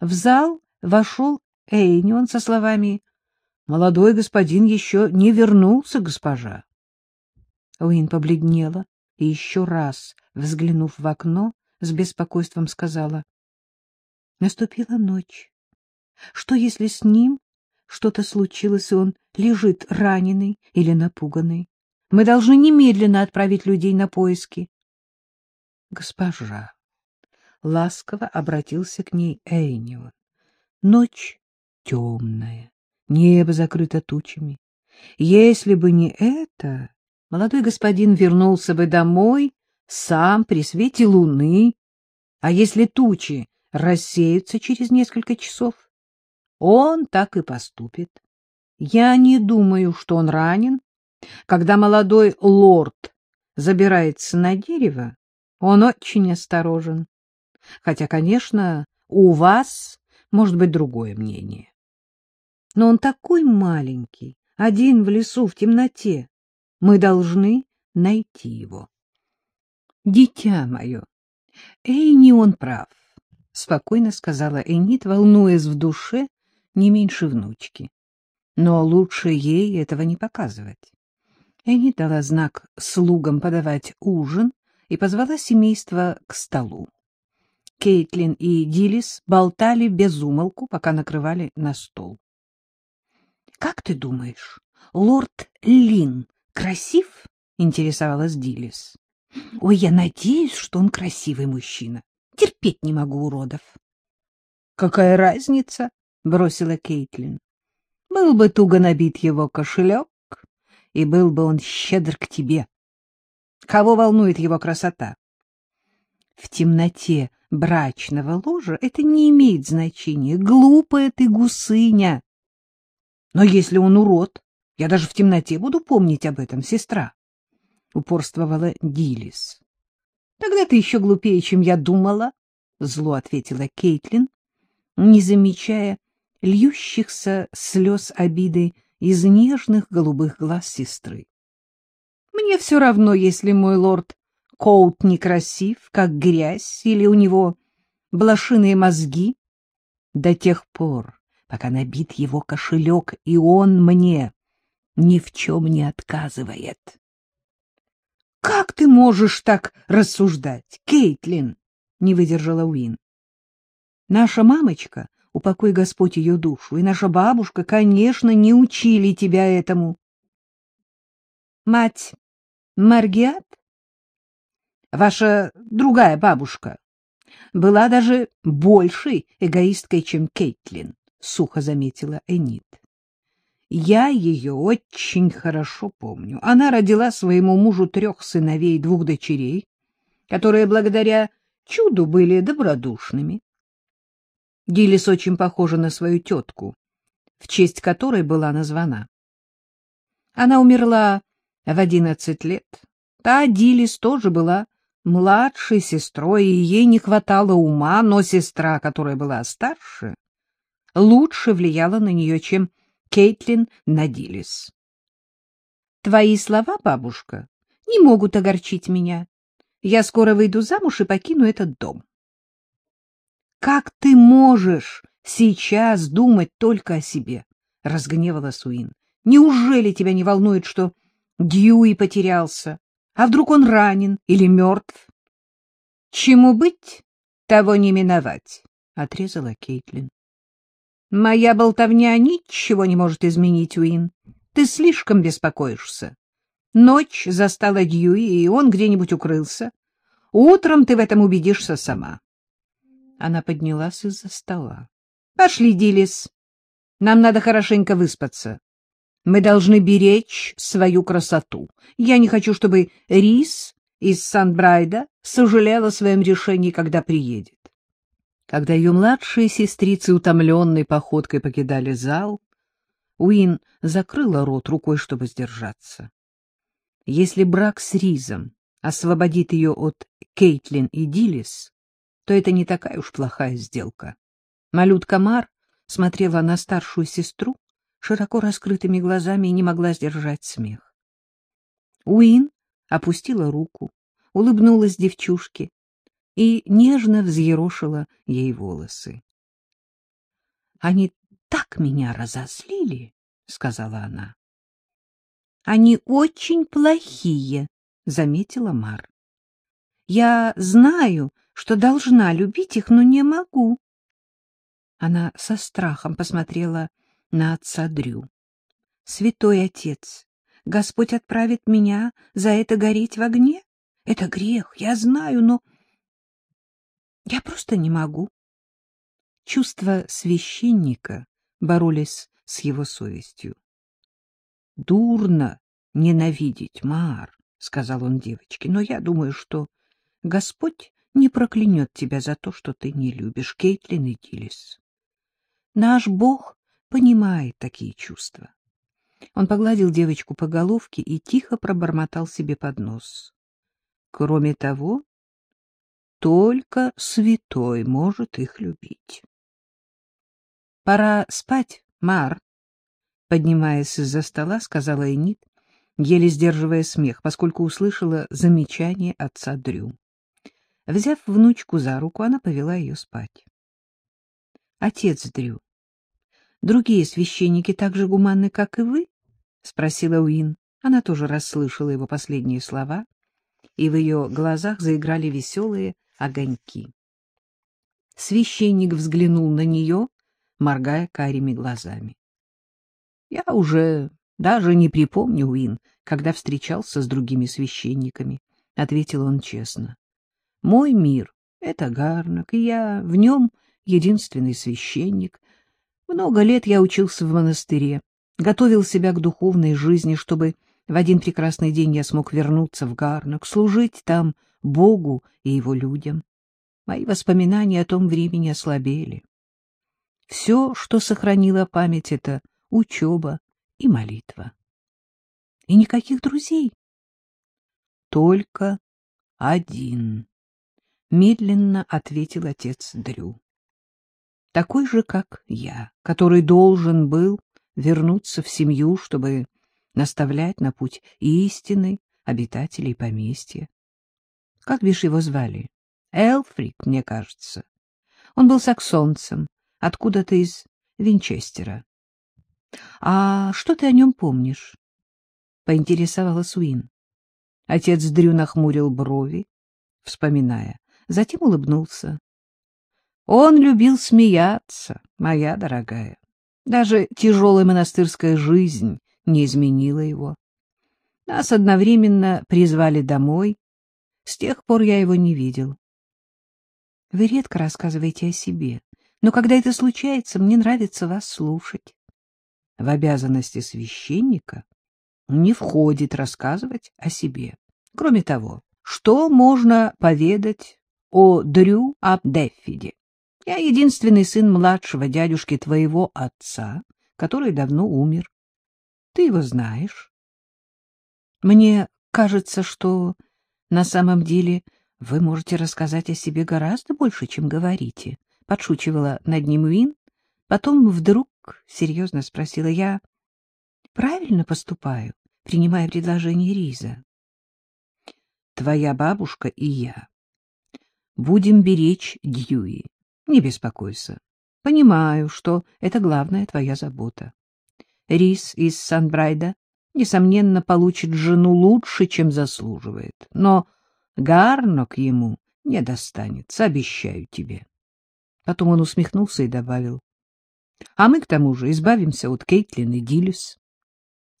в зал вошел Эйнион со словами «Молодой господин еще не вернулся, госпожа». Уин побледнела и еще раз, взглянув в окно, с беспокойством сказала. Наступила ночь. Что, если с ним что-то случилось, и он лежит раненый или напуганный? Мы должны немедленно отправить людей на поиски. Госпожа, ласково обратился к ней Эйнион. Ночь темная, небо закрыто тучами. Если бы не это, молодой господин вернулся бы домой сам при свете луны. А если тучи рассеются через несколько часов, он так и поступит. Я не думаю, что он ранен. Когда молодой лорд забирается на дерево, он очень осторожен. Хотя, конечно, у вас может быть другое мнение. Но он такой маленький, один в лесу, в темноте. Мы должны найти его. Дитя мое, эй, не он прав, — спокойно сказала Энит, волнуясь в душе не меньше внучки. Но лучше ей этого не показывать. Энит дала знак слугам подавать ужин и позвала семейство к столу. Кейтлин и Дилис болтали без умолку, пока накрывали на стол. — Как ты думаешь, лорд Лин красив? — интересовалась Дилис. — Ой, я надеюсь, что он красивый мужчина. Терпеть не могу уродов. — Какая разница? — бросила Кейтлин. — Был бы туго набит его кошелек, и был бы он щедр к тебе. Кого волнует его красота? В темноте брачного ложа это не имеет значения. Глупая ты гусыня. Но если он урод, я даже в темноте буду помнить об этом, сестра упорствовала Дилис. — Тогда ты еще глупее, чем я думала, — зло ответила Кейтлин, не замечая льющихся слез обиды из нежных голубых глаз сестры. — Мне все равно, если мой лорд Коут некрасив, как грязь, или у него блошиные мозги, до тех пор, пока набит его кошелек, и он мне ни в чем не отказывает. Как ты можешь так рассуждать, Кейтлин? Не выдержала Уин. Наша мамочка, упокой Господь ее душу, и наша бабушка, конечно, не учили тебя этому. Мать Маргиат, ваша другая бабушка, была даже большей эгоисткой, чем Кейтлин, сухо заметила Энит. Я ее очень хорошо помню. Она родила своему мужу трех сыновей и двух дочерей, которые благодаря чуду были добродушными. Гиллис очень похожа на свою тетку, в честь которой была названа. Она умерла в одиннадцать лет. Та Дилис тоже была младшей сестрой, и ей не хватало ума, но сестра, которая была старше, лучше влияла на нее, чем Кейтлин Надилис. Твои слова, бабушка, не могут огорчить меня. Я скоро выйду замуж и покину этот дом. Как ты можешь сейчас думать только о себе? разгневала Суин. Неужели тебя не волнует, что Дьюи потерялся? А вдруг он ранен или мертв? Чему быть, того не миновать, отрезала Кейтлин. Моя болтовня ничего не может изменить, Уин. Ты слишком беспокоишься. Ночь застала Дьюи, и он где-нибудь укрылся. Утром ты в этом убедишься сама. Она поднялась из-за стола. — Пошли, Дилис. Нам надо хорошенько выспаться. Мы должны беречь свою красоту. Я не хочу, чтобы Рис из Сан-Брайда сожалела о своем решении, когда приедет. Когда ее младшие сестрицы утомленной походкой покидали зал, Уин закрыла рот рукой, чтобы сдержаться. Если брак с Ризом освободит ее от Кейтлин и Дилис, то это не такая уж плохая сделка. Малютка Мар смотрела на старшую сестру широко раскрытыми глазами и не могла сдержать смех. Уин опустила руку, улыбнулась девчушке и нежно взъерошила ей волосы. Они так меня разозлили, — сказала она. — Они очень плохие, — заметила Мар. — Я знаю, что должна любить их, но не могу. Она со страхом посмотрела на отца Дрю. — Святой отец, Господь отправит меня за это гореть в огне? Это грех, я знаю, но я просто не могу. Чувства священника боролись с его совестью. — Дурно ненавидеть, Мар, — сказал он девочке, — но я думаю, что Господь не проклянет тебя за то, что ты не любишь Кейтлин и Дилис. Наш Бог понимает такие чувства. Он погладил девочку по головке и тихо пробормотал себе под нос. Кроме того, только святой может их любить. — Пора спать, Мар, — поднимаясь из-за стола, сказала Энит, еле сдерживая смех, поскольку услышала замечание отца Дрю. Взяв внучку за руку, она повела ее спать. — Отец Дрю, другие священники так же гуманны, как и вы? — спросила Уин. Она тоже расслышала его последние слова, и в ее глазах заиграли веселые огоньки. Священник взглянул на нее, моргая карими глазами. — Я уже даже не припомню, Уин, когда встречался с другими священниками, — ответил он честно. — Мой мир — это Гарнак, и я в нем единственный священник. Много лет я учился в монастыре, готовил себя к духовной жизни, чтобы в один прекрасный день я смог вернуться в Гарнак, служить там Богу и его людям. Мои воспоминания о том времени ослабели. Все, что сохранило память, — это учеба и молитва. И никаких друзей. Только один, — медленно ответил отец Дрю. Такой же, как я, который должен был вернуться в семью, чтобы наставлять на путь истины обитателей поместья. Как бишь его звали? Элфрик, мне кажется. Он был саксонцем, откуда-то из Винчестера. — А что ты о нем помнишь? — поинтересовалась Уин. Отец Дрю нахмурил брови, вспоминая, затем улыбнулся. — Он любил смеяться, моя дорогая. Даже тяжелая монастырская жизнь не изменила его. Нас одновременно призвали домой. С тех пор я его не видел. Вы редко рассказываете о себе, но когда это случается, мне нравится вас слушать. В обязанности священника не входит рассказывать о себе. Кроме того, что можно поведать о Дрю Абдеффиде? Я единственный сын младшего дядюшки твоего отца, который давно умер. Ты его знаешь. Мне кажется, что на самом деле вы можете рассказать о себе гораздо больше, чем говорите, — подшучивала над ним Уин. Потом вдруг серьезно спросила я, — правильно поступаю, принимая предложение Риза? Твоя бабушка и я будем беречь Дьюи. Не беспокойся. Понимаю, что это главная твоя забота. Рис из Санбрайда, несомненно, получит жену лучше, чем заслуживает. Но Гарнок ему не достанется, обещаю тебе. Потом он усмехнулся и добавил. — А мы, к тому же, избавимся от Кейтлин и Дилис.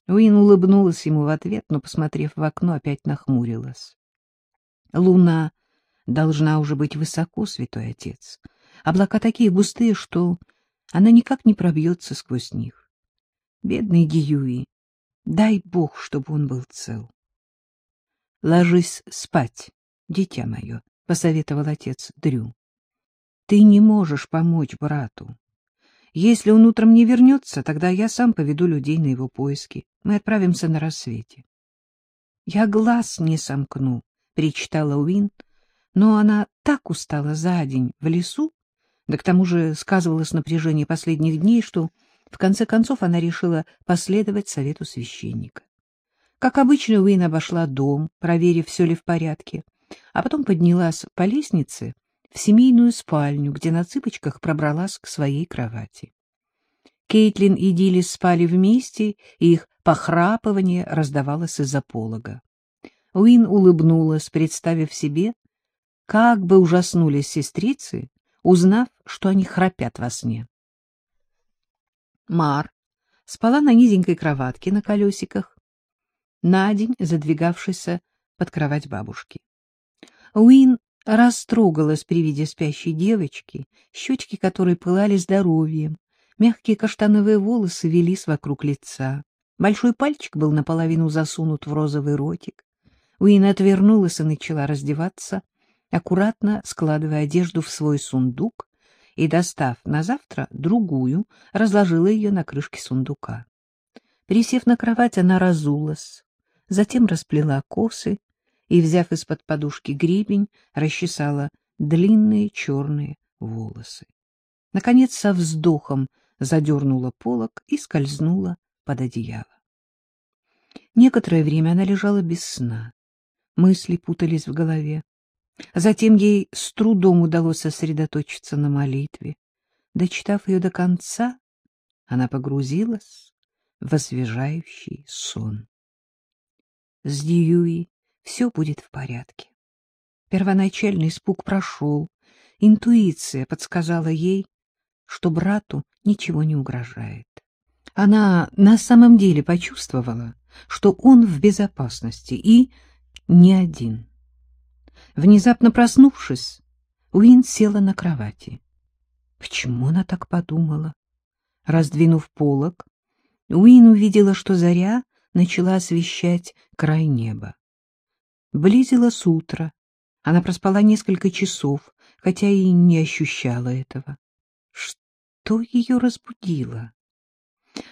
Уин улыбнулась ему в ответ, но, посмотрев в окно, опять нахмурилась. Луна должна уже быть высоко, святой отец. Облака такие густые, что она никак не пробьется сквозь них. Бедный Гиюи, дай бог, чтобы он был цел. — Ложись спать, дитя мое, — посоветовал отец Дрю. — Ты не можешь помочь брату. Если он утром не вернется, тогда я сам поведу людей на его поиски. Мы отправимся на рассвете. — Я глаз не сомкну, — причитала Уин, но она так устала за день в лесу, да к тому же сказывалось напряжение последних дней, что в конце концов она решила последовать совету священника. Как обычно, Уин обошла дом, проверив, все ли в порядке, а потом поднялась по лестнице в семейную спальню, где на цыпочках пробралась к своей кровати. Кейтлин и Дилис спали вместе, и их похрапывание раздавалось из-за полога. Уин улыбнулась, представив себе, как бы ужаснулись сестрицы, узнав, что они храпят во сне. Мар спала на низенькой кроватке на колесиках, на день задвигавшейся под кровать бабушки. Уин растрогалась при виде спящей девочки, щечки которой пылали здоровьем, мягкие каштановые волосы велись вокруг лица. Большой пальчик был наполовину засунут в розовый ротик. Уин отвернулась и начала раздеваться, аккуратно складывая одежду в свой сундук и, достав на завтра другую, разложила ее на крышке сундука. Присев на кровать, она разулась, затем расплела косы и, взяв из-под подушки гребень, расчесала длинные черные волосы. Наконец, со вздохом задернула полок и скользнула под одеяло. Некоторое время она лежала без сна. Мысли путались в голове. Затем ей с трудом удалось сосредоточиться на молитве. Дочитав ее до конца, она погрузилась в освежающий сон. С Дьюи все будет в порядке. Первоначальный испуг прошел, интуиция подсказала ей, что брату ничего не угрожает. Она на самом деле почувствовала, что он в безопасности и не один. Внезапно проснувшись, Уин села на кровати. Почему она так подумала? Раздвинув полог, Уин увидела, что заря начала освещать край неба. Близилось утро. Она проспала несколько часов, хотя и не ощущала этого. Что ее разбудило?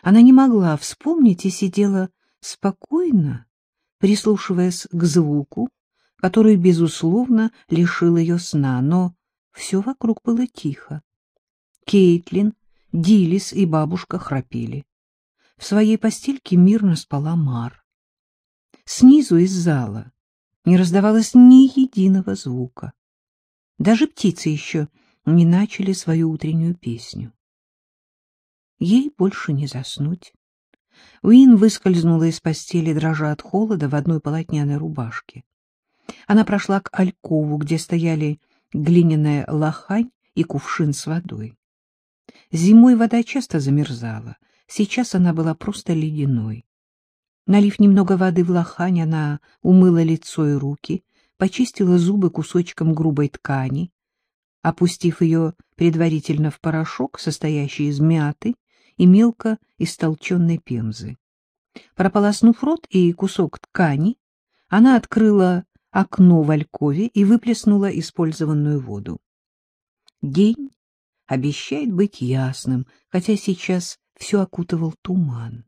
Она не могла вспомнить и сидела спокойно, прислушиваясь к звуку, который, безусловно, лишил ее сна, но все вокруг было тихо. Кейтлин, Дилис и бабушка храпели. В своей постельке мирно спала Мар. Снизу из зала не раздавалось ни единого звука. Даже птицы еще не начали свою утреннюю песню. Ей больше не заснуть. Уин выскользнула из постели, дрожа от холода, в одной полотняной рубашке. Она прошла к алькову, где стояли глиняная лохань и кувшин с водой. Зимой вода часто замерзала, сейчас она была просто ледяной. Налив немного воды в лохань, она умыла лицо и руки, почистила зубы кусочком грубой ткани, опустив ее предварительно в порошок, состоящий из мяты и мелко истолченной пемзы. Прополоснув рот и кусок ткани, она открыла окно в алькове и выплеснула использованную воду. День обещает быть ясным, хотя сейчас все окутывал туман.